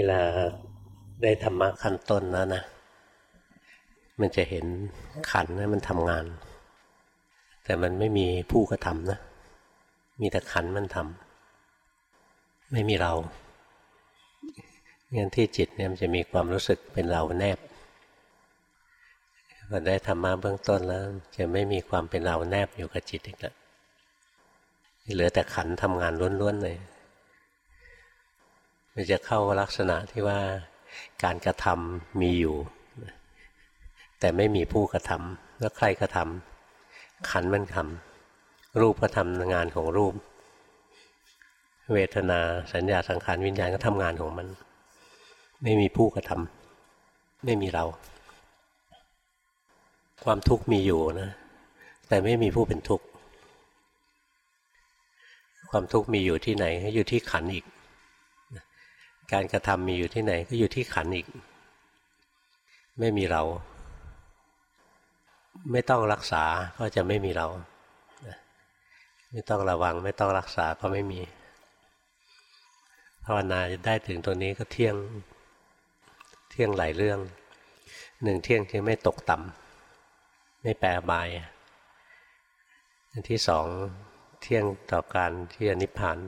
เวลาได้ธรรมะขั้นต้นแล้วนะ มันจะเห็นขันนะมันทำงาน แต่มันไม่มีผู้กระทำนะ มีแต่ขันมันทำไม่มีเรางั้นที่จิตเนี่ยมันจะมีความรู้สึกเป็นเราแนบพอได้ธรรมะเบื้องต้นแล้ว จะไม่มีความเป็นเราแนบอยู่กับจิตอีกแล้วเหลือแต่ขันทำงานล้วนๆเลย มันจะเข้าลักษณะที่ว่าการกระทำมีอยู่ แต่ไม่มีผู้กระทำแล้วใครกระทำขันมันทำรูปก็ทำงานของรูป เวทนาสัญญาสังขารวิญญาณก็ทำงานของมัน ไม่มีผู้กระทำไม่มีเรา ความทุกข์มีอยู่นะแต่ไม่มีผู้เป็นทุกข์ความทุกข์มีอยู่ที่ไหนอยู่ที่ขันอีก การกระทำมีอยู่ที่ไหนก็อยู่ที่ขันอีก ไม่มีเรา ไม่ต้องรักษาก็จะไม่มีเรา ไม่ต้องระวัง ไม่ต้องรักษาก็ไม่มีภาวนาจะได้ถึงตัวนี้ก็เที่ยงเที่ยงหลายเรื่องหนึ่งเที่ยงที่ไม่ตกต่ำไม่แปรบายอันที่สองเที่ยงต่อการที่อนิพพาน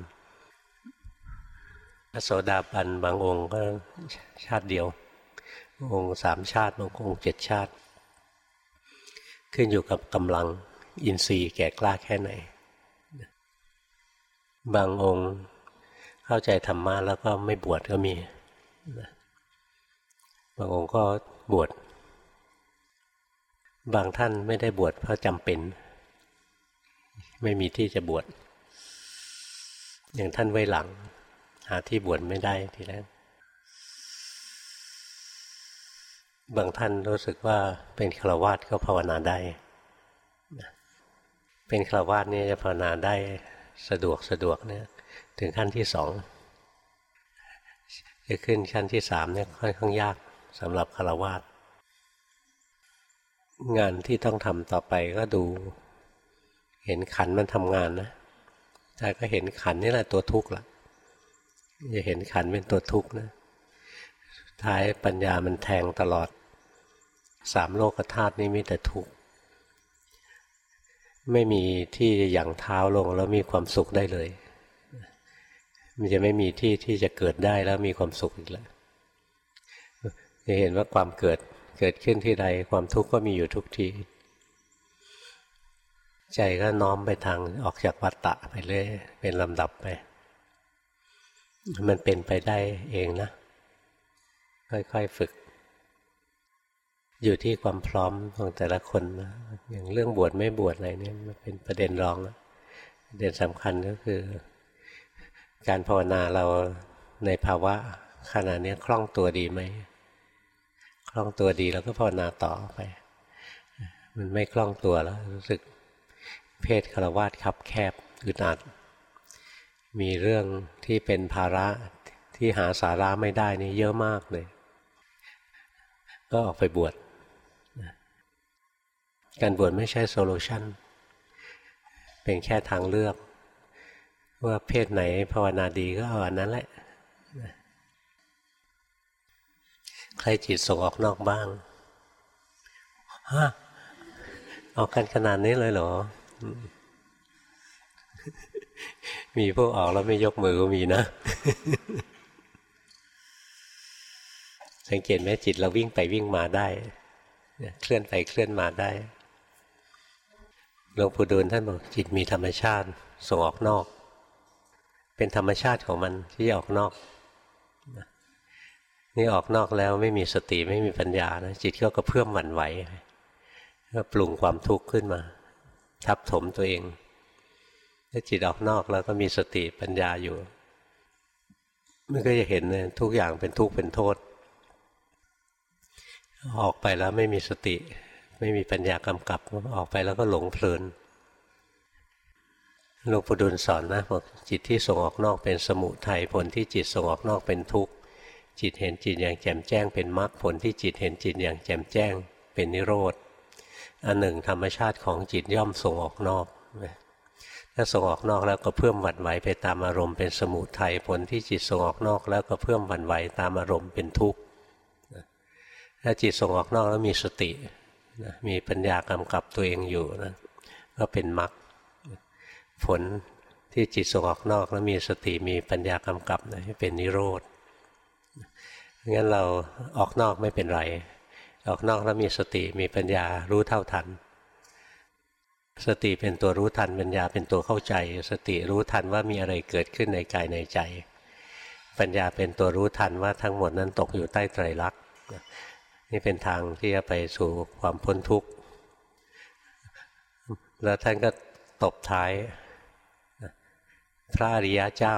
พระโสดาบันบางองค์ก็ชาติเดียว องค์สามชาติบางองค์เจ็ดชาติ ขึ้นอยู่กับกำลังอินทรีย์แก่กล้าแค่ไหน บางองค์เข้าใจธรรมะแล้วก็ไม่บวชก็มี บางองค์ก็บวช บางท่านไม่ได้บวชเพราะจำเป็น ไม่มีที่จะบวชอย่างท่านไว้หลัง หาที่บวชไม่ได้ทีแรกบางท่านรู้สึกว่าเป็นฆราวาสก็ภาวนาได้ เป็นฆราวาสนี่จะภาวนาได้สะดวกสะดวกเนี่ยถึงขั้นที่สองจะขึ้นขั้นที่สามเนี่ยค่อนข้างยากสำหรับฆราวาสงานที่ต้องทำต่อไปก็ดู เห็นขันมันทำงานนะแต่ก็เห็นขันนี่แหละตัวทุกข์ละ จะเห็นขันเป็นตัวทุกข์นะ ท้ายปัญญามันแทงตลอด สามโลกธาตุนี้มีแต่ทุกข์ ไม่มีที่จะหยั่งเท้าลงแล้วมีความสุขได้เลย มันจะไม่มีที่ที่จะเกิดได้แล้วมีความสุขอีกแล้ว จะเห็นว่าความเกิดเกิดขึ้นที่ใดความทุกข์ก็มีอยู่ทุกทีใจก็น้อมไปทางออกจากวัฏฏะไปเรื่อยเป็นลำดับไป มันเป็นไปได้เองนะ ค่อยๆฝึก อยู่ที่ความพร้อมของแต่ละคนนะอย่างเรื่องบวชไม่บวชอะไรเนี่ยมันเป็นประเด็นรองนะประเด็นสำคัญก็คือ การภาวนาเราในภาวะขณะนี้คล่องตัวดีไหมคล่องตัวดีแล้วก็ภาวนาต่อไป มันไม่คล่องตัวแล้วรู้สึกเพศคารวาสคับแคบอึดอัด มีเรื่องที่เป็นภาระที่หาสาระไม่ได้นี่เยอะมากเลย ก็ออกไปบวชการบวชไม่ใช่โซลูชันเป็นแค่ทางเลือก ว่าเพศไหนภาวนาดีก็เอาอันนั้นแหละ ใครจิตส่งออกนอกบ้างฮะออกกันขนาดนี้เลยเหรอ มีพวกออกแล้วไม่ยกมือก็มีนะ สังเกตไหมจิตเราวิ่งไปวิ่งมาได้ เคลื่อนไปเคลื่อนมาได้หลวงปู่ดูลท่านบอกจิตมีธรรมชาติส่งออกนอก เป็นธรรมชาติของมันที่ออกนอกนี่ออกนอกแล้วไม่มีสติไม่มีปัญญานะจิตก็กระเพื่อมหวั่นไหวก็ปรุงความทุกข์ขึ้นมา ทับถมตัวเอง ถ้าจิตออกนอกแล้วก็มีสติปัญญาอยู่ มันก็จะเห็นเนี่ยทุกอย่างเป็นทุกข์เป็นโทษ ออกไปแล้วไม่มีสติ ไม่มีปัญญากำกับ ออกไปแล้วก็หลงเพลินหลวงปู่ดูลสอนนะบอกจิตที่ส่งออกนอกเป็นสมุทัยผลที่จิตส่งออกนอกเป็นทุกข์จิตเห็นจิตอย่างแจ่มแจ้ง เป็นมรรคผลที่จิตเห็นจิตอย่างแจ่มแจ้ง เป็นนิโรธอันหนึ่งธรรมชาติของจิตย่อมส่งออกนอก ถ้าส่งออกนอกแล้วก็เพิ่มหวั่นไหวไปตามอารมณ์เป็นสมุทัยผลที่จิตส่งออกนอกแล้วก็เพิ่มหวั่นไหวตามอารมณ์เป็นทุกข์ถ้าจิตส่งออกนอกแล้วมีสติมีปัญญากำกับตัวเองอยู่นะก็เป็นมรรคผลที่จิตส่งออกนอกแล้วมีสติมีปัญญากำกับนะเป็นนิโรธงั้นเราออกนอกไม่เป็นไร ออกนอกแล้วมีสติมีปัญญารู้เท่าทัน สติเป็นตัวรู้ทันปัญญาเป็นตัวเข้าใจ สติรู้ทันว่ามีอะไรเกิดขึ้นในกายในใจ ปัญญาเป็นตัวรู้ทันว่าทั้งหมดนั้นตกอยู่ใต้ไตรลักษณ์นี่เป็นทางที่จะไปสู่ความพ้นทุกข์ แล้วท่านก็ตบท้าย พระอริยะเจ้า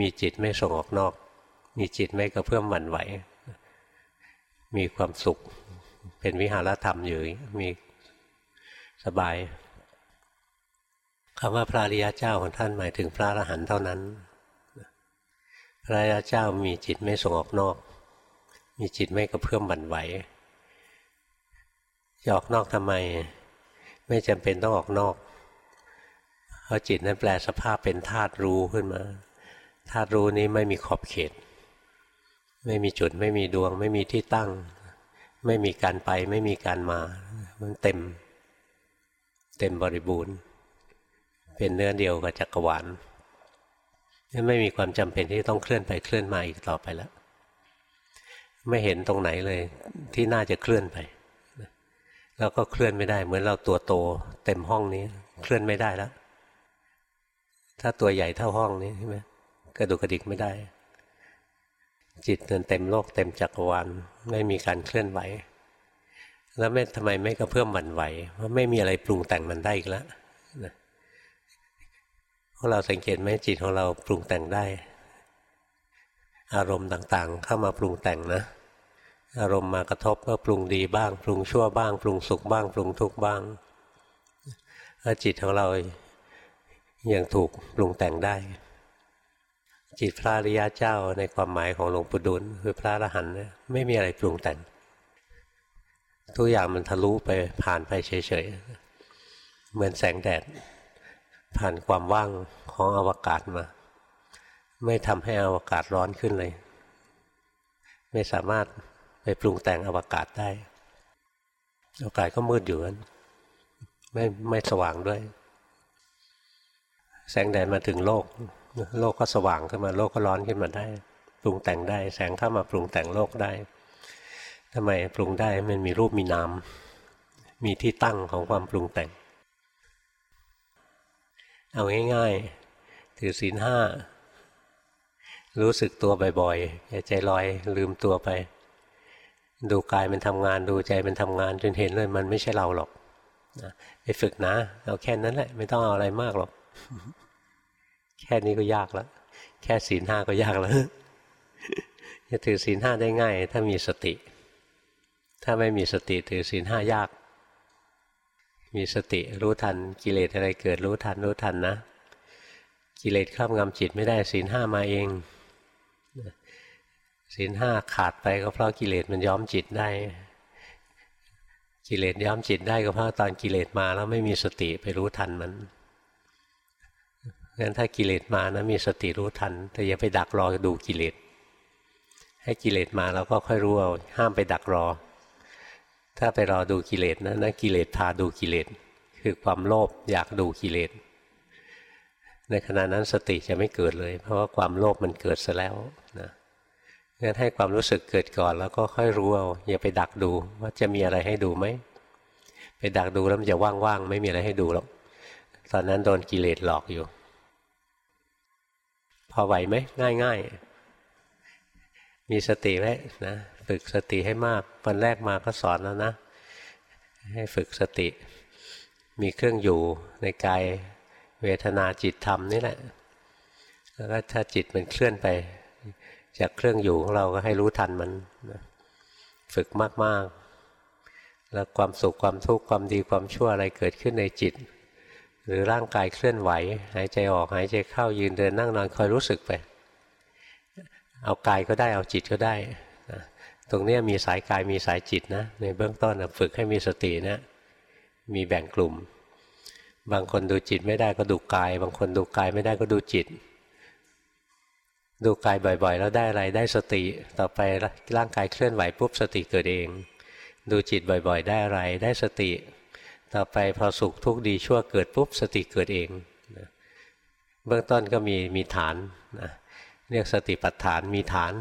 มีจิตไม่ส่งออกนอก มีจิตไม่กระเพื่อมหวั่นไหว มีความสุข เป็นวิหารธรรมอยู่มีสบาย คำว่าพระริยเจ้าของท่านหมายถึงพระอรหันต์เท่านั้น พระริยเจ้ามีจิตไม่ส่งออกนอก มีจิตไม่กระเพื่อมหวั่นไหวจะออกนอกทำไม ไม่จำเป็นต้องออกนอก เพราะจิตนั้นแปลสภาพเป็นธาตุรู้ขึ้นมาธาตุรู้นี้ไม่มีขอบเขต ไม่มีจุดไม่มีดวง ไม่มีที่ตั้ง ไม่มีการไป ไม่มีการมา มันเต็ม เต็มบริบูรณ์ เป็นเนื้อเดียวกับจักรวาลไม่มีความจำเป็นที่ต้องเคลื่อนไปเคลื่อนมาอีกต่อไปแล้ว ไม่เห็นตรงไหนเลยที่น่าจะเคลื่อนไป แล้วก็เคลื่อนไม่ได้ เหมือนเราตัวโต เต็มห้องนี้ เคลื่อนไม่ได้แล้ว ถ้าตัวใหญ่เท่าห้องนี้ใช่ไหมกระดุกกระดิกไม่ได้ จิตเเต็มโลกเต็มจักรวาลไม่มีการเคลื่อนไหว แล้วไม่ทำไมไม่กระเพื่อมหวั่นไหวเพราะไม่มีอะไรปรุงแต่งมันได้อีกแล้ว พวกเราสังเกตไหมจิตของเราปรุงแต่งได้ อารมณ์ต่างๆ เข้ามาปรุงแต่งนะ อารมณ์มากระทบก็ปรุงดีบ้าง ปรุงชั่วบ้าง ปรุงสุขบ้าง ปรุงทุกข์บ้างถ้าจิตของเรายังถูกปรุงแต่งได้ จิตพระริยะเจ้าในความหมายของหลวงปู่ดุลคือพระอรหันต์ไม่มีอะไรปรุงแต่ง ทุกอย่างมันทะลุไปผ่านไปเฉยๆเหมือนแสงแดด ผ่านความว่างของอวกาศมา ไม่ทำให้อวกาศร้อนขึ้นเลย ไม่สามารถไปปรุงแต่งอวกาศได้ อวกาศก็มืดอยู่นั้นไม่ไม่สว่างด้วย แสงแดดมาถึงโลก โลกก็สว่างขึ้นมาโลกก็ร้อนขึ้นมาได้ ปรุงแต่งได้ แสงเข้ามาปรุงแต่งโลกได้ทำไมปรุงได้มันมีรูปมีนามมีที่ตั้งของความปรุงแต่ง เอาง่ายๆ ถือศีลห้า รู้สึกตัวบ่อยๆอย่าใจลอยลืมตัวไป ดูกายมันทำงานดูใจมันทำงานจนเห็นเลยมันไม่ใช่เราหรอกไปฝึกนะ เอาแค่นั้นแหละ ไม่ต้องเอาอะไรมากหรอก แค่นี้ก็ยากแล้ว แค่ศีลห้าก็ยากแล้วจะถือศีลห้าได้ง่าย ถ้ามีสติ ถ้าไม่มีสติถือศีลห้ายาก มีสติรู้ทันกิเลสอะไรเกิดรู้ทันรู้ทันนะ กิเลสครอบงำจิตไม่ได้ศีลห้ามาเองศีลห้าขาดไปก็เพราะกิเลสมันย้อมจิตได้ กิเลสย้อมจิตได้ก็เพราะตอนกิเลสมาแล้วไม่มีสติไปรู้ทันมันงั้นถ้ากิเลสมานะมีสติรู้ทัน แต่อย่าไปดักรอดูกิเลสให้กิเลสมาเราก็ค่อยรู้เอาห้ามไปดักรอ ถ้าไปรอดูกิเลสนะนั่นกิเลสพาดูกิเลสคือความโลภอยากดูกิเลสในขณะนั้นสติจะไม่เกิดเลย เพราะว่าความโลภมันเกิดซะแล้วนะงั้นให้ความรู้สึกเกิดก่อนแล้วก็ค่อยรู้เอาอย่าไปดักดูว่าจะมีอะไรให้ดูไหมไปดักดูแล้วมันจะว่างๆไม่มีอะไรให้ดูหรอกตอนนั้นโดนกิเลสหลอกอยู่ พอไหวไหมง่ายง่ายมีสติไว้นะ ฝึกสติให้มากวันแรกมาก็สอนแล้วนะ ให้ฝึกสติ มีเครื่องอยู่ในกายเวทนาจิตธรรมนี่แหละ แล้วก็ถ้าจิตมันเคลื่อนไป จากเครื่องอยู่ของเราก็ให้รู้ทันมัน ฝึกมากๆ แล้วความสุขความทุกข์ความดีความชั่วอะไรเกิดขึ้นในจิต หรือร่างกายเคลื่อนไหว หายใจออกหายใจเข้ายืนเดินนั่งนอนคอยรู้สึกไป เอากายก็ได้เอาจิตก็ได้ ตรงนี้มีสายกายมีสายจิตนะในเบื้องต้นฝึกให้มีสตินะมีแบ่งกลุ่ม บางคนดูจิตไม่ได้ก็ดูกาย บางคนดูกายไม่ได้ก็ดูจิต ดูกายบ่อยๆ แล้วได้อะไรได้สติ ต่อไปร่างกายเคลื่อนไหวปุ๊บสติเกิดเอง ดูจิตบ่อยๆ ได้อะไรได้สติ ต่อไปพอสุขทุกข์ดีชั่วเกิดปุ๊บสติเกิดเองเบื้องต้นก็มีมีฐานนะเรียกสติปัฏฐานมีฐาน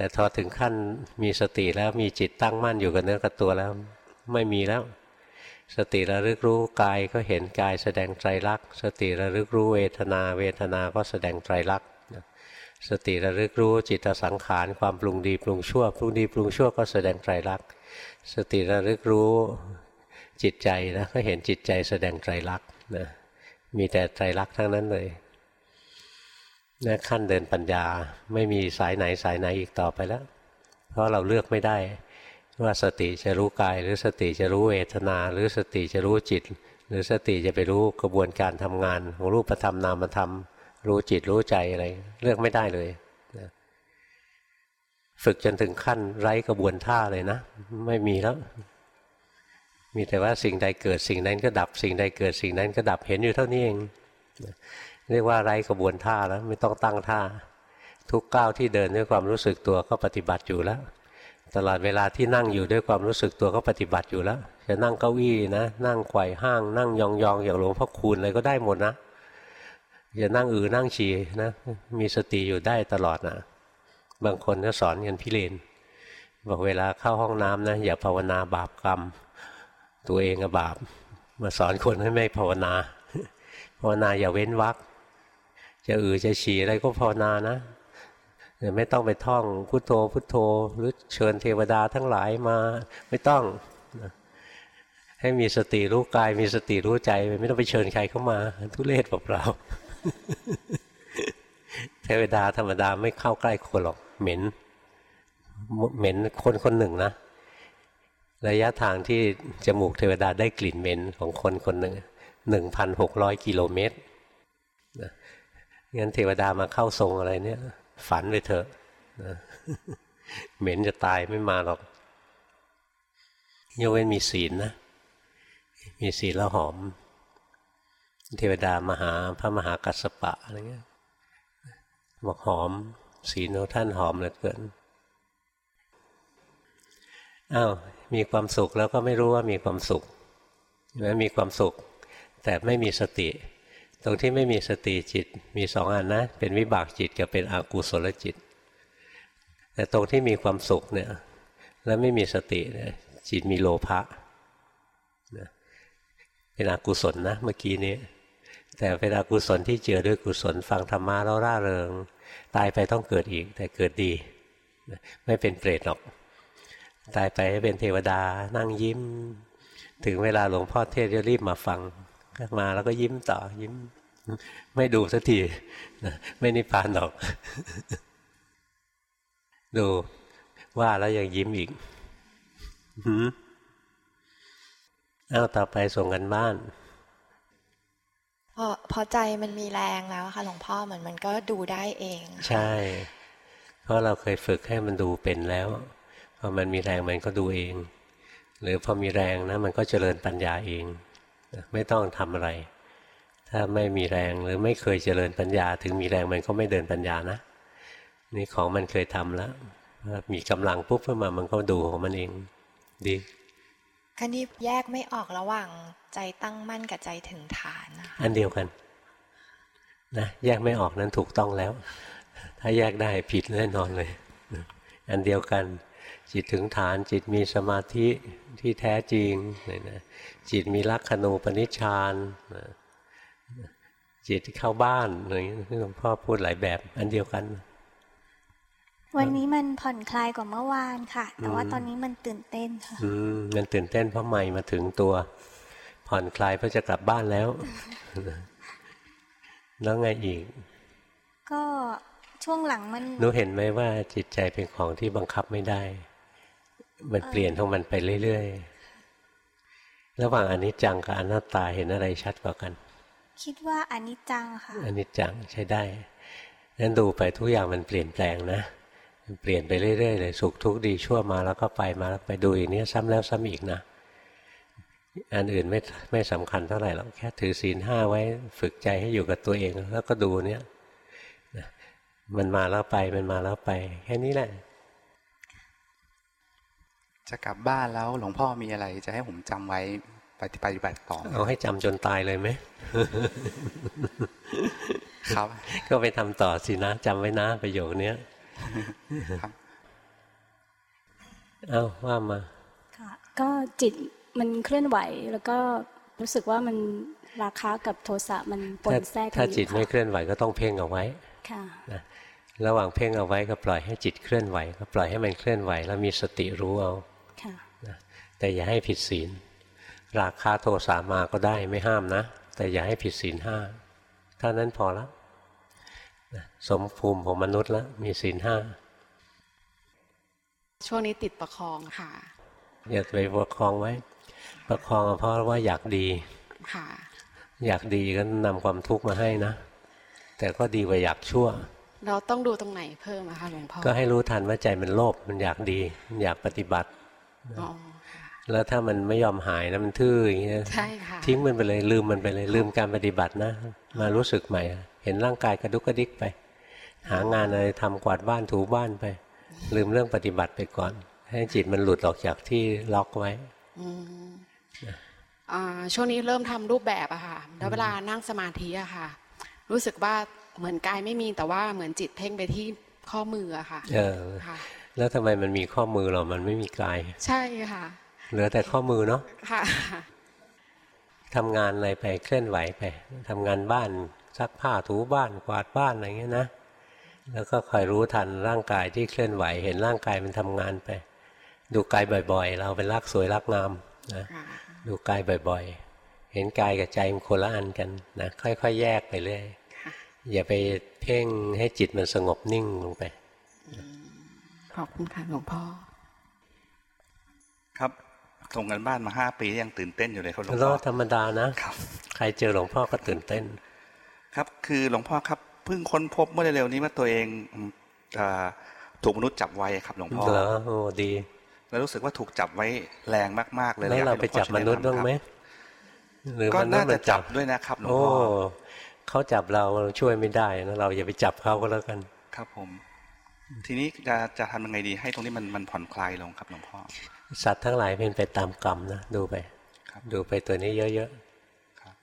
แต่พอถึงขั้นมีสติแล้วมีจิตตั้งมั่นอยู่กับเนื้อกับตัวแล้ว ไม่มีแล้ว สติระลึกรู้กายก็เห็นกายแสดงไตรลักษณ์สติระลึกรู้เวทนา เวทนาก็แสดงไตรลักษณ์สติระลึกรู้จิตสังขารความปรุงดีปรุงชั่ว ปรุงดีปรุงชั่วก็แสดงไตรลักษณ์สติระลึกรู้จิตใจนะก็เห็นจิตใจแสดงไตรลักษณ์นะมีแต่ไตรลักษณ์ทั้งนั้นเลย นะขั้นเดินปัญญาไม่มีสายไหนสายไหนอีกต่อไปแล้ว เพราะเราเลือกไม่ได้ ว่าสติจะรู้กาย หรือสติจะรู้เวทนา หรือสติจะรู้จิต หรือสติจะไปรู้กระบวนการทำงานของรูปธรรมนามธรรม รู้จิตรู้ใจอะไร เลือกไม่ได้เลยนะฝึกจนถึงขั้นไร้กระบวนท่าเลยนะ ไม่มีแล้ว มีแต่ว่าสิ่งใดเกิดสิ่งนั้นก็ดับ สิ่งใดเกิดสิ่งนั้นก็ดับเห็นอยู่เท่านี้เอง เรียกว่าไร้กระบวนท่าแล้วไม่ต้องตั้งท่า ทุกก้าวที่เดินด้วยความรู้สึกตัวก็ปฏิบัติอยู่แล้ว ตลอดเวลาที่นั่งอยู่ด้วยความรู้สึกตัวก็ปฏิบัติอยู่แล้ว จะนั่งเก้าอี้นะ นั่งไขว่ห้าง นั่งยองๆอย่างหลวงพ่อคูณอะไรก็ได้หมดนะจะนั่งอือนั่งฉี่นะมีสติอยู่ได้ตลอดนะบางคนก็สอนกันพิเรนบอกเวลาเข้าห้องน้ำนะอย่าภาวนาบาปกรรม ตัวเองก็บาป มาสอนคนให้ไม่ภาวนา ภาวนาอย่าเว้นวัก จะอือจะฉี่อะไรก็ภาวนานะไม่ต้องไปท่องพุโทโธพุโทโธ หรือเชิญเทวดาทั้งหลายมาไม่ต้อง ให้มีสติรู้กาย มีสติรู้ใจไม่ต้องไปเชิญใครเข้ามา ทุเรศเปล่าเทวดาธรรมดาไม่เข้าใกล้คนหรอกเหม็น เหม็นคนคนหนึ่งนะ ระยะทางที่จมูกเทวดาได้กลิ่นเหม็นของคนคนหนึ่งหนึ่งพันหกร้อยกิโลเมตร งั้นเทวดามาเข้าทรงอะไรเนี่ย ฝันไปเถอะเหม็นจะตายไม่มาหรอกยกเว้นมีศีลนะ มีศีลแล้วหอม เทวดามาหาพระมหากัสสปะอะไรเงี้ยบอกหอม ศีลของท่านหอมเหลือเกินอ้าวมีความสุขแล้วก็ไม่รู้ว่ามีความสุขแล้วมีความสุข แต่ไม่มีสติ ตรงที่ไม่มีสติจิตมีสองอันนะ เป็นวิบากจิตกับเป็นอกุศลจิต แต่ตรงที่มีความสุขเนี่ย แล้วไม่มีสติเนี่ยจิตมีโลภะเป็นอกุศลนะเมื่อกี้นี้ แต่เป็นอกุศลที่เจือด้วยกุศลฟังธรรมะแล้วร่าเริง ตายไปต้องเกิดอีก แต่เกิดดีไม่เป็นเปรตหรอก ตายไปเป็นเทวดานั่งยิ้ม ถึงเวลาหลวงพ่อเทศจะรีบมาฟัง มาแล้วก็ยิ้มต่อยิ้ม ไม่ดูสักทีไม่นิพพานหรอก ดูว่าแล้วยังยิ้มอีกเอาต่อไปส่งกันบ้านพอพอใจมันมีแรงแล้วค่ะหลวงพ่อเหมือนมันก็ดูได้เอง ใช่ เพราะเราเคยฝึกให้มันดูเป็นแล้วพอมันมีแรงมันก็ดูเอง หรือพอมีแรงนะ มันก็เจริญปัญญาเอง ไม่ต้องทำอะไร ถ้าไม่มีแรงหรือไม่เคยเจริญปัญญา ถึงมีแรงมันก็ไม่เดินปัญญานะ นี่ของมันเคยทำแล้วมีกำลังปุ๊บขึ้นมามันก็ดูของมันเองดีก็นี่แยกไม่ออกระหว่างใจตั้งมั่นกับใจถึงฐานนะคะอันเดียวกันนะแยกไม่ออกนั้นถูกต้องแล้ว ถ้าแยกได้ผิดแน่นอนเลย อันเดียวกัน จิตถึงฐานจิตมีสมาธิที่แท้จริงนะจิตมีลักขณูปนิชฌานจิตที่เข้าบ้านอะไรอย่างนี้หลวงพ่อพูดหลายแบบอันเดียวกัน วันนี้มันผ่อนคลายกว่าเมื่อวานค่ะ แต่ว่าตอนนี้มันตื่นเต้นค่ะอืมมันตื่นเต้นเพราะใหม่มาถึงตัว ผ่อนคลายเพราะจะกลับบ้านแล้ว แล้วไงอีก ก็ช่วงหลังมันหนูเห็นไหมว่าจิตใจเป็นของที่บังคับไม่ได้ มันเปลี่ยนของมันไปเรื่อยๆ ระหว่างอนิจจังกับอนัตตาเห็นอะไรชัดกว่ากัน คิดว่าอนิจจังค่ะอนิจจังใช้ได้นั้นดูไปทุกอย่างมันเปลี่ยนแปลงนะเปลี่ยนไปเรื่อยๆเลยสุขทุกข์ดีชั่วมาแล้วก็ไปมาแล้วไปดูอีกนี้ซ้ำแล้วซ้ำอีกนะอันอื่นไม่ไม่สำคัญเท่าไหร่หรอกแค่ถือศีลห้าไว้ฝึกใจให้อยู่กับตัวเองแล้วก็ดูเนี่ยมันมาแล้วไปมันมาแล้วไป แค่นี้แหละ จะกลับบ้านแล้วหลวงพ่อมีอะไร จะให้ผมจำไว้ปฏิปฏิบัติต่อเอาให้จำจนตายเลยไหมครับ ก็ไปทำต่อสินะจำไว้นะประโยคเนี้ยครับเอ้าว่ามาค่ะก็จิตมันเคลื่อนไหวแล้วก็รู้สึกว่ามันราคากับโทสะมันปนถ้าแทรกกันถ้าอยู่จิตไม่เคค่ะลื่อนไหวก็ต้องเพ่งเอาไว้ค่ะนะระหว่างเพ่งเอาไว้ก็ปล่อยให้จิตเคลื่อนไหว ก็ปล่อยให้มันเคลื่อนไหว แล้วมีสติรู้เอาค่ะนะ แต่อย่าให้ผิดศีล ราคาโทสามาก็ได้ไม่ห้ามนะ แต่อย่าให้ผิดศีลห้าเท่านั้นพอแล้วนะสมภูมิของมนุษย์แล้วมีศีลห้าช่วงนี้ติดประคองค่ะ อย่าไปประคองไว้ ประคองเพราะว่าอยากดีค่ะ อยากดีก็นำความทุกข์มาให้นะ แต่ก็ดีกว่าอยากชั่ว เราต้องดูตรงไหนเพิ่มอะคะหลวงพ่อก็ให้รู้ทันว่าใจมันโลภมันอยากดีมันอยากปฏิบัติอ๋อค่ะ แล้วถ้ามันไม่ยอมหายนะมันทื่ออย่างเงี้ยใช่ค่ะทิ้งมันไปเลยลืมมันไปเลยลืมการปฏิบัตินะ มารู้สึกใหม่ เห็นร่างกายกระดุกกระดิกไป หางานอะไรทำกวาดบ้านถูบ้านไป ลืมเรื่องปฏิบัติไปก่อน ให้จิตมันหลุดออกจากที่ล็อกไว้อืมอ่าช่วงนี้เริ่มทำรูปแบบอะค่ะ แล้วเวลานั่งสมาธิอะค่ะ รู้สึกว่าเหมือนกายไม่มีแต่ว่าเหมือนจิตเพ่งไปที่ข้อมืออะค่ะ เออค่ะแล้วทำไมมันมีข้อมือเรามันไม่มีกาย ใช่ค่ะ เหลือแต่ข้อมือเนาะค่ะทำงานอะไรไปเคลื่อนไหวไปทำงานบ้านซักผ้าถูบ้านกวาดบ้านอะไรเงี้ยนะ แล้วก็คอยรู้ทันร่างกายที่เคลื่อนไหว เห็นร่างกายมันทำงานไป ดูกายบ่อย ๆ เราเป็นรักสวยรักงามนะค่ะดูกายบ่อย ๆ เห็นกายกับใจมันคนละอันกันนะค่อย ๆ แยกไปเรื่อยค่ะอย่าไปเพ่งให้จิตมันสงบนิ่งลงไปขอบคุณค่ะหลวงพ่อครับ ส่งกันบ้านมาห้าปียังตื่นเต้นอยู่เลยครับหลวงแล้พ่วอธรรมดานะครับ ใครเจอหลวงพ่อก็ตื่นเต้น ครับคือหลวงพ่อครับเพิ่งค้นพบเมื่อเร็วๆนี้ว่าตัวเองอืมอ่าถูกมนุษย์จับไว้ครับหลวงพ่อเหรอโอ้ดี แล้วรู้สึกว่าถูกจับไว้แรงมากๆเลยแล้วอยกเราให้หไปลวงพ่อจับมนุษย์บ้างไหมหรือก็มนุษน่าย์มัจะจับด้วยนะครับหลวงโอ้พ่อเขาจับเราช่วยไม่ได้นะเราอย่าไปจับเขาก็แล้วกัน ครับผม ทีนี้จะจะทำยังไงดีให้ตรงนี้มันมันผ่อนคลายลงครับหลวงพ่อ สัตว์ทั้งหลายเป็นไปตามกรรมนะดูไปครับดูไปตัวนี้เยอะครับ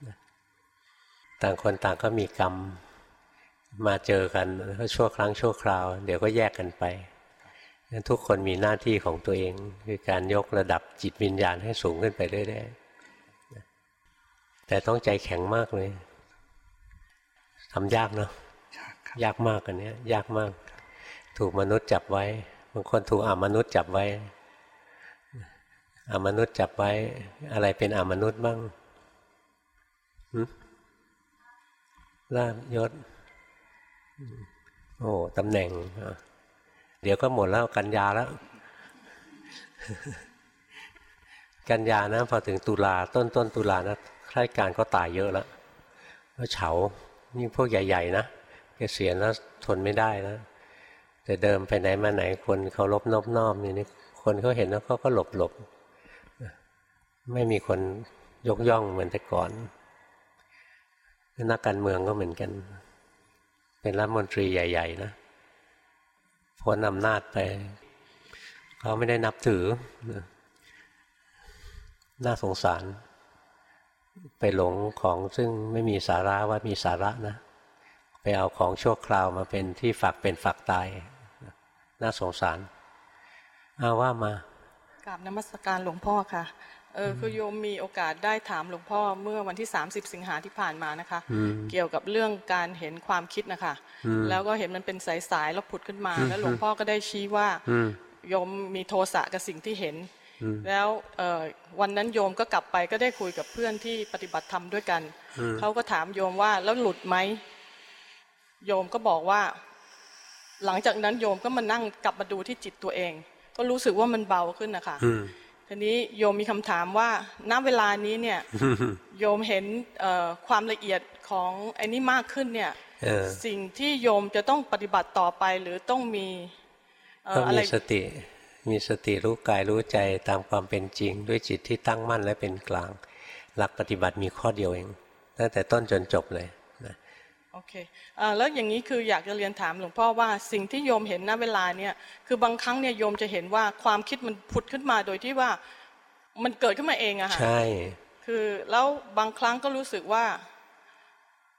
ๆต่างคนต่างก็มีกรรมมาเจอกันก็ชั่วครั้งชั่วคราว เดี๋ยวก็แยกกันไปงั้นทุกคนมีหน้าที่ของตัวเอง คือการยกระดับจิตวิญญาณให้สูงขึ้นไปเรื่อยๆแต่ต้องใจแข็งมากเลยทำยากเนาะครับยากมากอันเนี้ยยากมาก ถูกมนุษย์จับไว้บางคนถูกอามนุษย์จับไว้ อมนุษย์จับไว้ อะไรเป็นอมนุษย์บ้างลาบยศ โอ้ตำแหน่ง เดี๋ยวก็หมดแล้วกันยาแล้ว กันยานะพอถึงตุลาต้นต้นตุลานะข้าราชการก็ตายเยอะแล้วแล้วเฉายิ่งพวกใหญ่ ๆ นะเกษียณแล้วทนไม่ได้แล้วแต่เดิมไปไหนมาไหนคนเคารพนอบน้อมนี่นี่คนเขาเห็นแล้วเขาก็หลบหลบ ไม่มีคนยกย่องเหมือนแต่ก่อน นักการเมืองก็เหมือนกัน เป็นรัฐมนตรีใหญ่ ๆ นะพ้นอำนาจไปเขาไม่ได้นับถือ น่าสงสาร ไปหลงของซึ่งไม่มีสาระว่ามีสาระนะ ไปเอาของชั่วคราวมาเป็นที่ฝักเป็นฝักตาย น่าสงสารเอาว่ามา กราบนมัสการหลวงพ่อค่ะ เออคือโยมมีโอกาสได้ถามหลวงพ่อเมื่อวันที่ 30 สิงหาที่ผ่านมานะคะอืมเกี่ยวกับเรื่องการเห็นความคิดนะคะอืมแล้วก็เห็นมันเป็นสายๆแล้วผุดขึ้นมา แล้วหลวงพ่อก็ได้ชี้ว่าอืมโยมมีโทสะกับสิ่งที่เห็นอืมแล้วเอ่อวันนั้นโยมก็กลับไปก็ได้คุยกับเพื่อนที่ปฏิบัติธรรมด้วยกันอืมเขาก็ถามโยมว่าแล้วหลุดไหมโยมก็บอกว่า หลังจากนั้นโยมก็มานั่งกลับมาดูที่จิตตัวเอง ก็รู้สึกว่ามันเบาขึ้นนะคะอืม ทีนี้โยมมีคำถามว่าณเวลานี้เนี่ยโยมเห็นเอ่อความละเอียดของไอ้นี่มากขึ้นเนี่ยเออสิ่งที่โยมจะต้องปฏิบัติต่อไปหรือต้องมีเอ่ก็ออะมีไรสติ มีสติรู้กายรู้ใจตามความเป็นจริง ด้วยจิตที่ตั้งมั่นและเป็นกลาง หลักปฏิบัติมีข้อเดียวเองตั้งแต่ต้นจนจบเลยนะโอเคอ่าแล้วอย่างนี้คืออยากจะเรียนถามหลวงพ่อว่าสิ่งที่โยมเห็นณเวลาเนี่ยคือบางครั้งเนี่ยโยมจะเห็นว่าความคิดมันผุดขึ้นมาโดยที่ว่ามันเกิดขึ้นมาเองอะค่ะใช่ คือแล้วบางครั้งก็รู้สึกว่า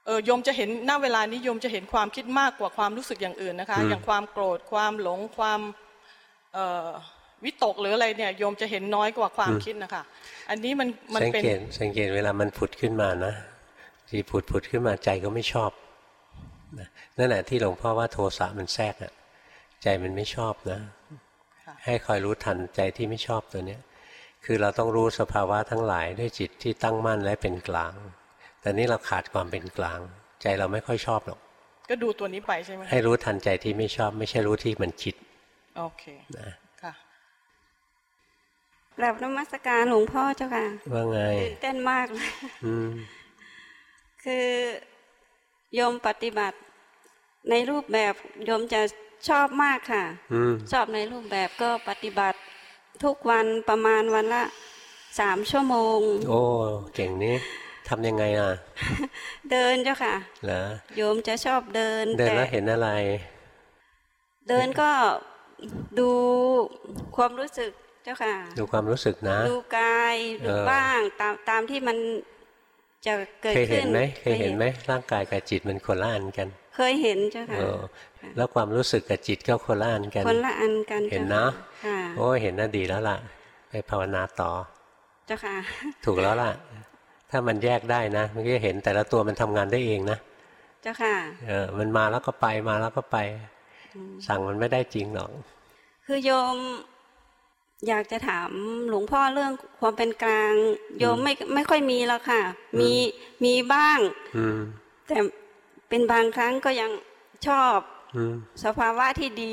เออโยมจะเห็นณเวลานี้โยมจะเห็นความคิดมากกว่าความรู้สึกอย่างอื่นนะคะ อย่างความโกรธความหลงความเอ่อวิตกหรืออะไรเนี่ยโยมจะเห็นน้อยกว่าความคิดนะคะ อันนี้มันมันสังเป็นเกตสังเกตเวลามันผุดขึ้นมานะที่ผุดผุดขึ้นมาใจก็ไม่ชอบ นะนั่นแหละที่หลวงพ่อว่าโทสะมันแทรกอะใจมันไม่ชอบนะค่ะให้คอยรู้ทันใจที่ไม่ชอบตัวเนี้ยคือเราต้องรู้สภาวะทั้งหลายด้วยจิตที่ตั้งมั่นและเป็นกลาง แต่นี่เราขาดความเป็นกลาง ใจเราไม่ค่อยชอบหรอก ก็ดูตัวนี้ไปใช่ไหมคะให้รู้ทันใจที่ไม่ชอบ ไม่ใช่รู้ที่มันคิด โอเค นะค่ะกราบนมัสการหลวงพ่อเจ้าค่ะ ว่าไงตื่นเต้นมากเลยอืมคือ โยมปฏิบัติ ในรูปแบบโยมจะชอบมากค่ะอืมชอบในรูปแบบก็ปฏิบัติ ทุกวันประมาณวันละสามชั่วโมง โอ้เก่งนี้ทำยังไงอะ เดินเจ้าค่ะเหรอโยมจะชอบเดิน เดินแต่แล้วเห็นอะไร เดินก็ดูความรู้สึกเจ้าค่ะ ดูความรู้สึกนะ ดูกายดูเออบ้างตามตามที่มัน จะเกิดเคยขึ้เห็นนไหมเคยเห็นไหมร่างกายกับจิตมันคนละอันกัน เคยเห็นเจ้าค่ะเออแล้วความรู้สึกกับจิตก็คนละอันกัน คนละอันกันเห็นจ้านะค่ะโอ้เห็นน่าดีแล้วล่ะ ไปภาวนาต่อ เจ้าค่ะ ถูกแล้วล่ะ ถ้ามันแยกได้นะมันก็เห็นแต่ละตัวมันทำงานได้เองนะเจ้าค่ะ เออ มันมาแล้วก็ไปมาแล้วก็ไป สั่งมันไม่ได้จริงหรอกคือโยม อยากจะถามหลวงพ่อเรื่องความเป็นกลาง โยมไม่ไม่ค่อยมีแล้วค่ะ มีมีบ้างอืมแต่เป็นบางครั้งก็ยังชอบอืมสภาวะที่ดี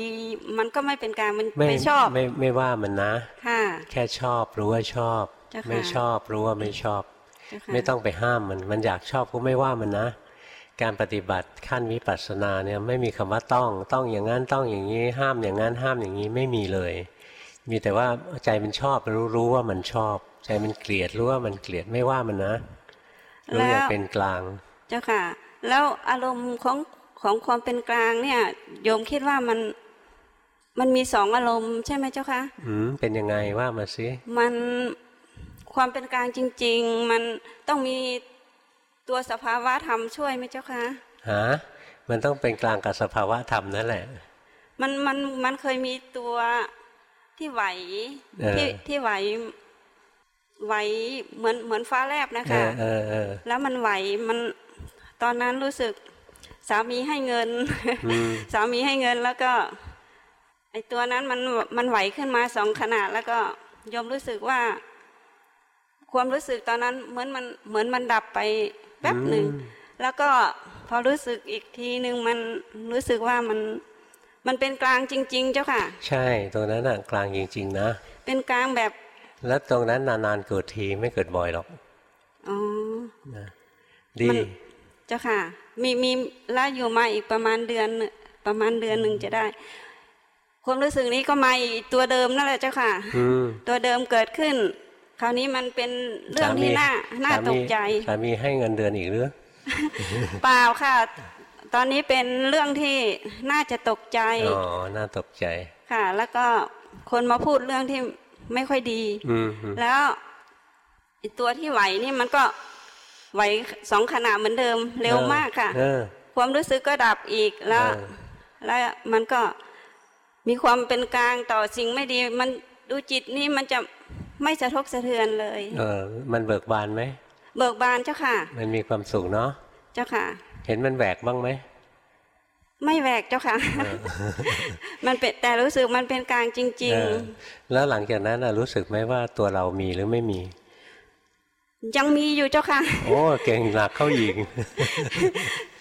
มันก็ไม่เป็นกลางมันไม่ไม่ชอบ ไม่ไม่ว่ามันนะค่ะแค่ชอบรู้ว่าชอบเจ้าค่ะไม่ชอบรู้ว่าไม่ชอบเจ้าค่ะไม่ต้องไปห้ามมัน มันอยากชอบก็ไม่ว่ามันนะ การปฏิบัติขั้นวิปัสสนาเนี่ยไม่มีคำว่าต้องต้องอย่างนั้นต้องอย่างนี้ห้ามอย่างนั้นห้ามอย่างนี้ไม่มีเลย มีแต่ว่าใจมันชอบรู้รู้ว่ามันชอบ ใจมันเกลียดรู้ว่ามันเกลียดไม่ว่ามันนะรู้อย่างเป็นกลาง เจ้าค่ะ แล้วอารมณ์ของของความเป็นกลางเนี่ย โยมคิดว่ามันมันมีสองอารมณ์ใช่ไหมเจ้าคะอืมเป็นยังไงว่ามาสิมันความเป็นกลางจริง ๆ มันต้องมีตัวสภาวะธรรมช่วยไหมเจ้าคะฮะมันต้องเป็นกลางกับสภาวะธรรมนั่นแหละ มันมันมันเคยมีตัว ที่ไหวเออที่ที่ไหวไหวเหมือนเหมือนฟ้าแลบนะเอคะอเออเออแล้วมันไหวมันตอนนั้นรู้สึกสามีให้เงินอืมสามีให้เงินแล้วก็ ไอตัวนั้นมันมันไหวขึ้นมาสองขนาด แล้วก็ยอมรู้สึกว่า ความรู้สึกตอนนั้นเหมือนมันเหมือนมันดับไปแป๊บหนึ่งอืมแล้วก็พอรู้สึกอีกทีหนึ่งมันรู้สึกว่ามัน มันเป็นกลางจริง ๆ เจ้าค่ะ ใช่ตรงนั้นน่ะกลางจริง ๆ นะ เป็นกลางแบบ แล้วตรงนั้นนานๆเกิดทีไม่เกิดบ่อยหรอกอ๋อนะดีมันเจ้าค่ะ มีมีละอยู่มาอีกประมาณเดือนหนึ่งประมาณเดือนหนึ่งจะได้ ความรู้สึกนี้ก็มาอีกตัวเดิมนั่นแหละเจ้าค่ะอืมตัวเดิมเกิดขึ้น คราวนี้มันเป็นเรื่องที่น่าน่าสมีตกใจสามีให้เงินเดือนอีกหรือเปล่าค่ะ ตอนนี้เป็นเรื่องที่น่าจะตกใจอ๋อน่าตกใจ ค่ะ แล้วก็คนมาพูดเรื่องที่ไม่ค่อยดีอืมอืมแล้วไอ้ตัวที่ไหวนี่มันก็ไหวสองขณะเหมือนเดิม เร็วมากค่ะเออความรู้สึกก็ดับอีกแล้วเออแล้วมันก็มีความเป็นกลางต่อสิ่งไม่ดี มันดูจิตนี่มันจะไม่สะทกสะเทือนเลย เออ มันเบิกบานไหม เบิกบานเจ้าค่ะ มันมีความสุขเนาะ เจ้าค่ะ เห็นมันแหวกบ้างไหมไม่แหวกเจ้าค่ะ มันเป็นแต่รู้สึกมันเป็นกลางจริงเออแล้วหลังจากนั้นน่ะรู้สึกไหมว่าตัวเรามีหรือไม่มีๆยังมีอยู่เจ้าค่ะ โอ้เก่งหนักเข้าอีก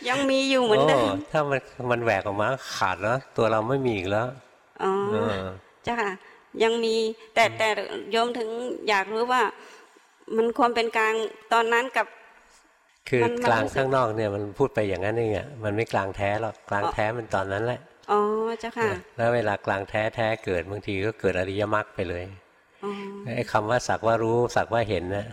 ยังมีอยู่เหมือนเดิมโถ้ามันมันแหวกออกมาขาดแล้วตัวเราไม่มีอีกแล้วอ๋อเออเจ้าค่ะ ยังมีแต่แต่โยมถึงอยากรู้ว่า มันความเป็นกลางตอนนั้นกับ คือมันมันกลางรู้สึกข้างนอกเนี่ยมันพูดไปอย่างนั้นเองอะมันไม่กลางแท้หรอกกลางแท้มันตอนนั้นแหละอ๋อเจ้าค่ะแล้วเวลากลางแท้แท้เกิดบางทีก็เกิดอริยมรรคไปเลยอ๋อไอ้คำว่าสักว่ารู้สักว่าเห็นนะ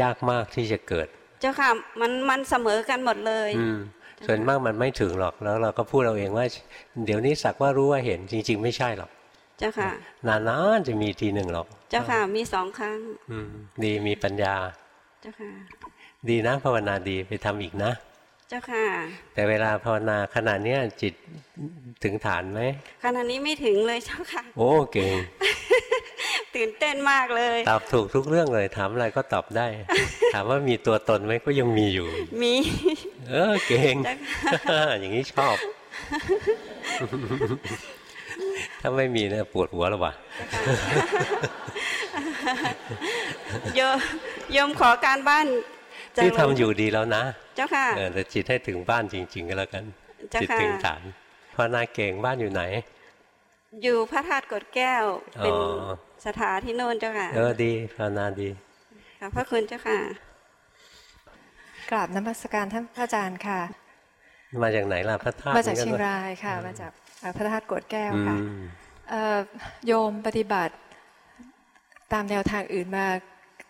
ยากมากที่จะเกิด เจ้าค่ะมันมันเสมอกันหมดเลยอืมส่วนมากมันไม่ถึงหรอกแล้วเราก็พูดเราเองว่า เดี๋ยวนี้สักว่ารู้ว่าเห็นจริง ๆ ไม่ใช่หรอกเจ้าค่ะนานๆจะมีทีหนึ่งหรอก เจ้าค่ะมีสองครั้ง อืมดีมีปัญญา เจ้าค่ะ ดีนะภาวนาดีไปทำอีกนะ เจ้าค่ะ แต่เวลาภาวนาขณะเนี้ยจิตถึงฐานไหมขณะนี้ไม่ถึงเลยเจ้าค่ะ โอ้เก่งตื่นเต้นมากเลย ตอบถูกทุกเรื่องเลย ถามอะไรก็ตอบได้ ถามว่ามีตัวตนไหมก็ยังมีอยู่ มี เออเก่งจ้ะอย่างนี้ชอบ ถ้าไม่มีเนี่ยปวดหัวแล้ววะโยมโยมขอการบ้านจาก ที่ทำอยู่ดีแล้วนะ เจ้าค่ะเออแต่จิตให้ถึงบ้านจริง ๆ ก็แล้วกันเจ้าจิตค่ะถึงฐานภาวนาเก่งบ้านอยู่ไหน อยู่พระธาตุกดแก้วเป็นอ๋อสถานที่โน่นเจ้าค่ะ เออดีภาวนาดีขอบพระคุณเจ้าค่ะกราบนมัสการท่านพระอาจารย์ค่ะ มาจากไหนล่ะพระธาตุมาจากหอนนเชียงวะรายค่ะ มาจากเอ่อพระธาตุโกดแก้วอืค่ะมเอ่อโยมปฏิบัติตามแนวทางอื่นมา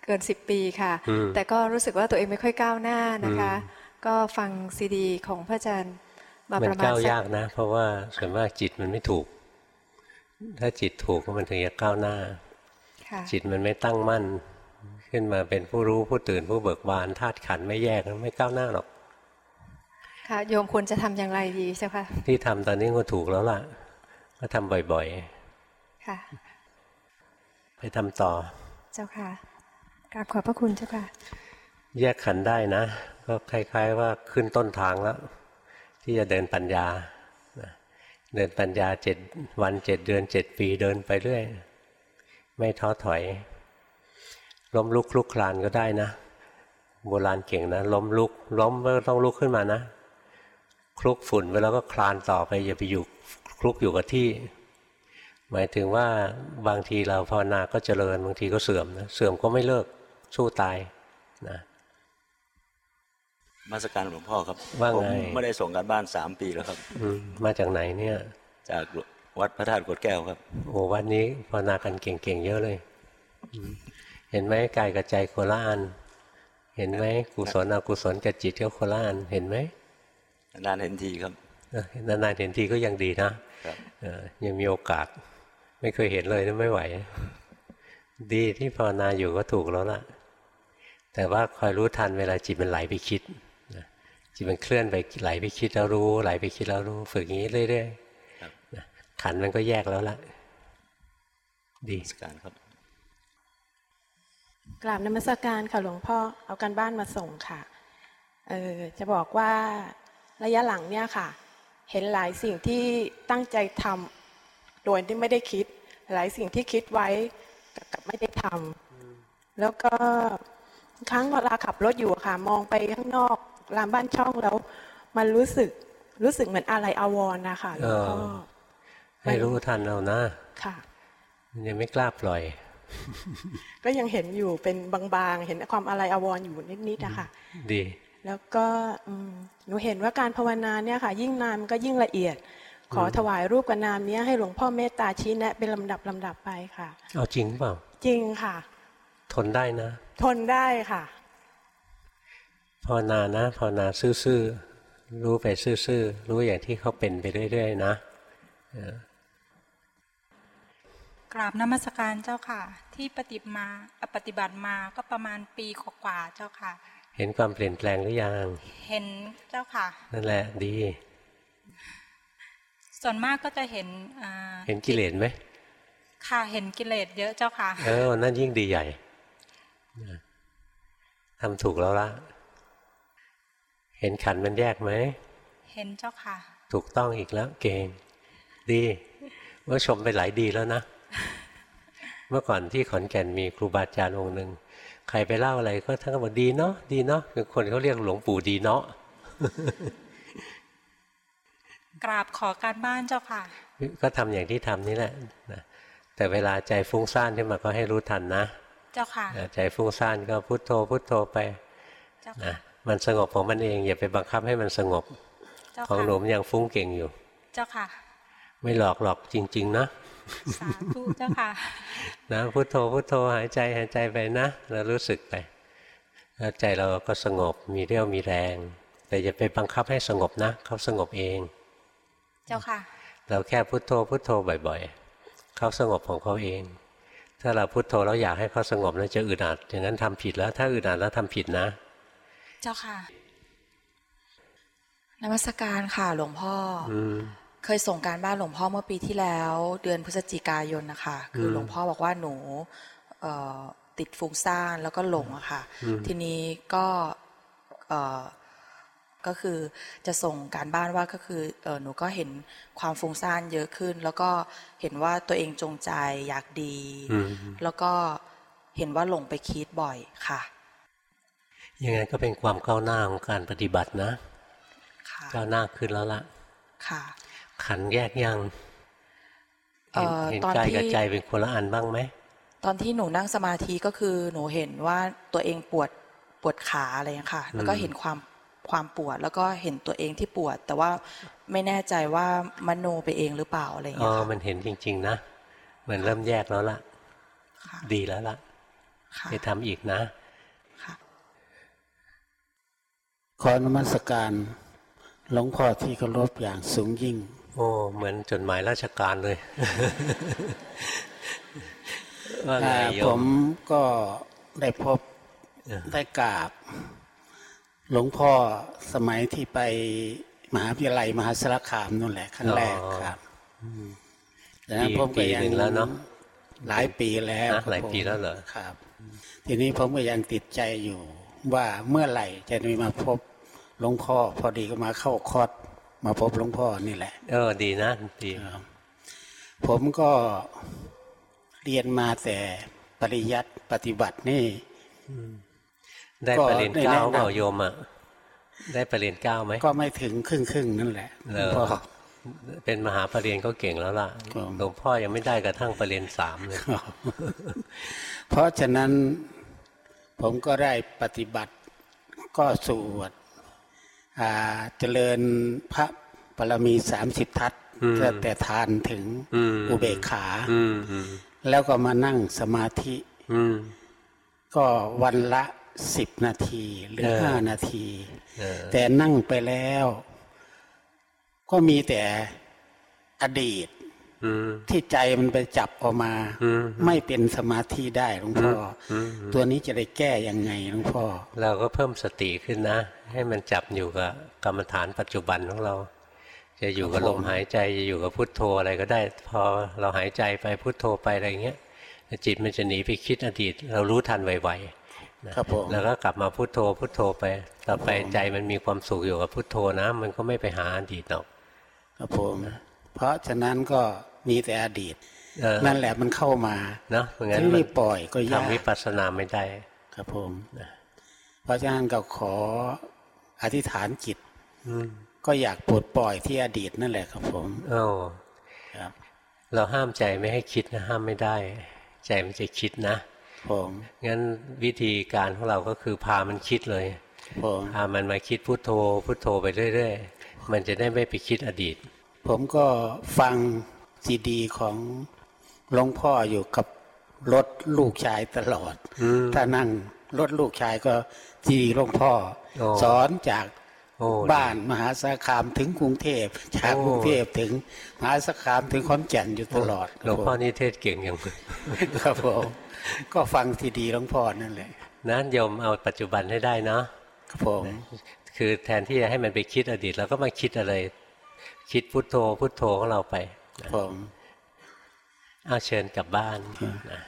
เกินสิบปีค่ะอืมแต่ก็รู้สึกว่าตัวเองไม่ค่อยก้าวหน้านะคะอืมก็ฟังซีดีของพระอาจารย์มามัปนระมาณก้าวสัยากนะ เพราะว่าส่วนมากจิตมันไม่ถูก ถ้าจิตถูกมันถึงจะก้าวหน้าค่ะจิตมันไม่ตั้งมั่น ขึ้นมาเป็นผู้รู้ผู้ตื่นผู้เบิกบานธาตุขันธ์ไม่แยกไม่ก้าวหน้าหรอกค่ะโยมควรจะทำอย่างไรดีเจ้าค่ะที่ทำตอนนี้ก็ถูกแล้วล่ะ ก็ทำบ่อยค่ะๆไปทำต่อ เจ้าค่ะ กราบขอบพระคุณเจ้าค่ะ แยกขันได้นะ ก็คล้าย ๆ ว่าขึ้นต้นทางแล้ว ที่จะเดินปัญญา เดินปัญญาเจ็ดวันเจ็ดเดือนเจ็ดปีเดินไปเรื่อย ไม่ท้อถอย ล้มลุกคลุกคลานก็ได้นะ โบราณเก่งนะ ล้มลุก ล้มก็ต้องลุกขึ้นมานะ คลุกฝุ่นไปแล้วก็คลานต่อไป อย่าไปอยู่คลุกอยู่กับที่หมายถึงว่าบางทีเราภาวนาก็เจริญบางทีก็เสื่อมนะเสื่อมก็ไม่เลิก สู้ตายนะมาสการหลวงพ่อครับว่าไงผมไม่ได้ส่งการบ้านสามปีแล้วครับอืมมาจากไหนเนี่ย จากวัดพระธาตุกดแก้วครับโอ้วันนี้ภาวนากันเก่งๆเยอะเลยอืมเห็นไหมกายกับใจโคละอันเห็นไหมกุศลอกุศลกับจิตก็โคละอันเห็นไหมนานเห็นทีครับเออนานๆเห็นทีก็ยังดีนะครับเออยังมีโอกาส ไม่เคยเห็นเลยนะไม่ไหว ดีที่ภาวนาอยู่ก็ถูกแล้วล่ะ แต่ว่าคอยรู้ทันเวลาจิตมันไหลไปคิดนะจิตมันเคลื่อนไปไหลไปคิดแล้วรู้ไหลไปคิดแล้วรู้ฝึกอย่างนี้เรื่อยครับๆนะขันธ์มันก็แยกแล้วล่ะ ดีสการครับกราบนมัสการค่ะหลวงพ่อเอากันบ้านมาส่งค่ะเออจะบอกว่าระยะหลังเนี่ยค่ะ เห็นหลายสิ่งที่ตั้งใจทำโดยที่ไม่ได้คิด หลายสิ่งที่คิดไว้กลับไม่ได้ทำแล้วก็ ครั้งเวลาขับรถอยู่อะค่ะ มองไปข้างนอกรามบ้านช่องแล้ว มันรู้สึกรู้สึกเหมือนอะไรอาวรณ์นะคะหลวงพ่อเออให้รู้ทันเอานะค่ะมันยังไม่กล้าปล่อย ก็ยังเห็นอยู่เป็นบางๆ เห็นความอะไรอาวรณ์อยู่นิดๆนะคะดี แล้วก็อืมหนูเห็นว่าการภาวนาเนี่ยค่ะ ยิ่งนานมันก็ยิ่งละเอียด ขอถวายรูปกับนามเนี้ยให้หลวงพ่อเมตตาชี้แนะเป็นลำดับลำดับไปค่ะ เอาจริงเปล่า จริงค่ะ ทนได้นะ ทนได้ค่ะภาวนานะภาวนาซื่อๆรู้ไปซื่อๆรู้อย่างที่เขาเป็นไปเรื่อยๆนะเออกราบนมัสการเจ้าค่ะ ที่ปฏิบัติมาเอ่อปฏิบัติมาก็ประมาณปีกว่าๆเจ้าค่ะ เห็นความเปลี่ยนแปลงหรือยัง เห็นเจ้าค่ะ นั่นแหละดี ส่วนมากก็จะเห็นอ่าเห็นกิเลสไหมค่ะเห็นกิเลสเยอะเจ้าค่ะ เออนั่นยิ่งดีใหญ่นะ ทำถูกแล้วละเห็นขันธ์มันแยกไหม เห็นเจ้าค่ะ ถูกต้องอีกแล้วเก่ง ดีเมื่อชมไปหลายดีแล้วนะ เมื่อก่อนที่ขอนแก่นมีครูบาอาจารย์องค์หนึ่งใครไปเล่าอะไรก็ท่านก็บอกดีเนาะดีเนาะคือคนเขาเรียกหลวงปู่ดีเนาะกราบขอการบ้านเจ้าค่ะ ก็ทำอย่างที่ทำนี่แหละนะแต่เวลาใจฟุ้งซ่านขึ้นมาก็ให้รู้ทันนะเจ้าค่ะนะใจฟุ้งซ่านก็พุโทโธพุโทโธไปเจ้านะค่ะมันสงบของมันเองอย่าไปบังคับให้มันสงบเจ้าของค่ะหนูมันยังฟุ้งเก่งอยู่ เจ้าค่ะ ไม่หลอกหลอกจริง ๆ นะสาธุเจ้าค่ะนะพุโทโธพุโทโธหายใจหายใจไปนะแล้วรู้สึกไปแล้วใจเราก็สงบมีเรี่ยวมีแรง แต่อย่าไปบังคับให้สงบนะเขาสงบเอง เจ้าค่ะ เราแค่พุโทโธพุโทโธบ่อย ๆเขาสงบของเขาเอง ถ้าเราพุโทโธแล้วอยากให้เขาสงบแล้วจะอึดอัดอย่างนั้นทำผิดแล้ว ถ้าอึดอัดแล้วทำผิดนะ เจ้าค่ะนมัสการค่ะหลวงพ่อออืมเคยส่งการบ้านหลวงพ่อเมื่อปีที่แล้ว เดือนพฤศจิกายนนะคะ คืออมหลวงพ่อบอกว่าหนูเอ่อติดฟุ้งซ่านแล้วก็หลงอะค่ะอืมทีนี้ก็เอ่อ ก็คือจะส่งการบ้านว่าก็คือเออหนูก็เห็นความฟุ้งซ่านเยอะขึ้น แล้วก็เห็นว่าตัวเองจงใจอยากดีอืมแล้วก็เห็นว่าหลงไปคิดบ่อยค่ะ ยังไงก็เป็นความก้าวหน้าของการปฏิบัตินะค่ะก้าวหน้าขึ้นแล้วล่ะ ค่ะ ขันแยกยังเอ่เห็นอเห็นตอนกายที่กับใจเป็นคนละอันบ้างไหมตอนที่หนูนั่งสมาธิก็คือหนูเห็นว่าตัวเองปวดปวดขาอะไรอย่างเงี้ยค่ะ แล้วก็เห็นความ ความปวด แล้วก็เห็นตัวเองที่ปวด แต่ว่าไม่แน่ใจว่ามโนไปเองหรือเปล่าอะไรอย่างอ๋อเงี้ยค่ะมันเห็นจริง ๆ นะมันเริ่มแยกแล้วล่ะค่ะดีแล้วล่ะค่ะไปทำอีกนะขอนมัสการหลวงพ่อที่เคารพอย่างสูงยิ่ง โอ้เหมือนจดหมายราชการเลยว่าไงอ่าโยผมมก็ได้พบเออได้กราบ หลวงพ่อสมัยที่ไปมหาวิทยาลัยมหาสารคามนั่นแหละครั้งแรกครับแต่นั้นปีผมก็ปียังหนึ่งแล้วเนอะหลายปีแล้วนะครับหลายปีผมแล้วเหรอครับ ทีนี้ผมก็ยังติดใจอยู่ว่าเมื่อไหร่จะได้มาพบหลวงพ่อ พอดีก็มาเข้าคอร์สมาพบหลวงพ่อนี่แหละ เออดีนะดีผมก็เรียนมาแต่ปริยัติปฏิบัตินี่ ได้ก็ปรริญญาได้เก้าแนะนำเปล่าโยมอะได้ปรริญญาเก้าไหมก็ไม่ถึงครึ่งครึ่งๆนั่นแหละเหรอพ่อเป็นมหาปรริญญาก็เก่งแล้วล่ะครับหลวงพ่อยังไม่ได้กระทั่งปรริญญาสามเลยเพราะฉะนั้นผมก็ได้ปฏิบัติก็สวดอ่าเจริญพระปรมีสามสิบทัศน์อืมตั้งแต่ทานถึงอืมอุเบกขาอืมอืมแล้วก็มานั่งสมาธิอืมก็วันละ สิบนาที หรือเออห้านาทีเออแต่นั่งไปแล้ว ก็มีแต่อดีตอืมที่ใจมันไปจับออกมาอืมไม่เป็นสมาธิได้หลวงพ่อออืมตัวนี้จะได้แก้ยังไงหลวงพ่อ เราก็เพิ่มสติขึ้นนะ ให้มันจับอยู่กับกรรมฐานปัจจุบันของเรา จะอยู่กับครับลผมมหายใจจะอยู่กับพุทโธอะไรก็ได้ พอเราหายใจไปพุทโธไปอะไรเงี้ยจิตมันจะหนีไปคิดอดีต เรารู้ทันไวๆนะ ครับผมแล้วก็กลับมาพุทโธพุทโธไป ต่อไปครับผมใจมันมีความสุขอยู่กับพุทโธนะ มันก็ไม่ไปหาอดีตหรอกครับผม เพราะฉะนั้นก็มีแต่อดีตเออนั่นแหละมันเข้ามาเนาะเพราะงั้นที่มัไม่นปล่อยก็ยากทำวิปัสสนาไม่ได้ ครับผมเพราะฉะนั้นก็ขออธิษฐานจิตอืมก็อยากปลดปล่อยที่อดีตนั่นแหละครับผมเอ้าครับ เราห้ามใจไม่ให้คิดนะห้ามไม่ได้ ใจมันจะคิดนะ ผมงั้นวิธีการของเราก็คือพามันคิดเลยผมพามันมาคิดพุทโธ พุทโธไปเรื่อยๆ มันจะได้ไม่ไปคิดอดีต ผมก็ฟังซีดีของหลวงพ่ออยู่กับรถลูกชายตลอดอืมถ้านั่งรถลูกชายก็ซีดีหลวงพ่อโอ้สอนจากโอ้บ้านมหาสารคามถึงกรุงเทพจากโอ้กรุงเทพถึงมหาสารคามถึงขอนแก่นอยู่ตลอดหลวงพ่อนี่เทศเก่งอย่างครับผม ก็ฟังซีดีหลวงพ่อนั่นแหละนั้นโยมเอาปัจจุบันให้ได้เนาะครับผมคือแทนที่จะให้มันไปคิดอดีตเราก็มาคิดอะไร คิดพุทโธพุทโธของเราไปผมเอาเชิญกลับบ้านนะ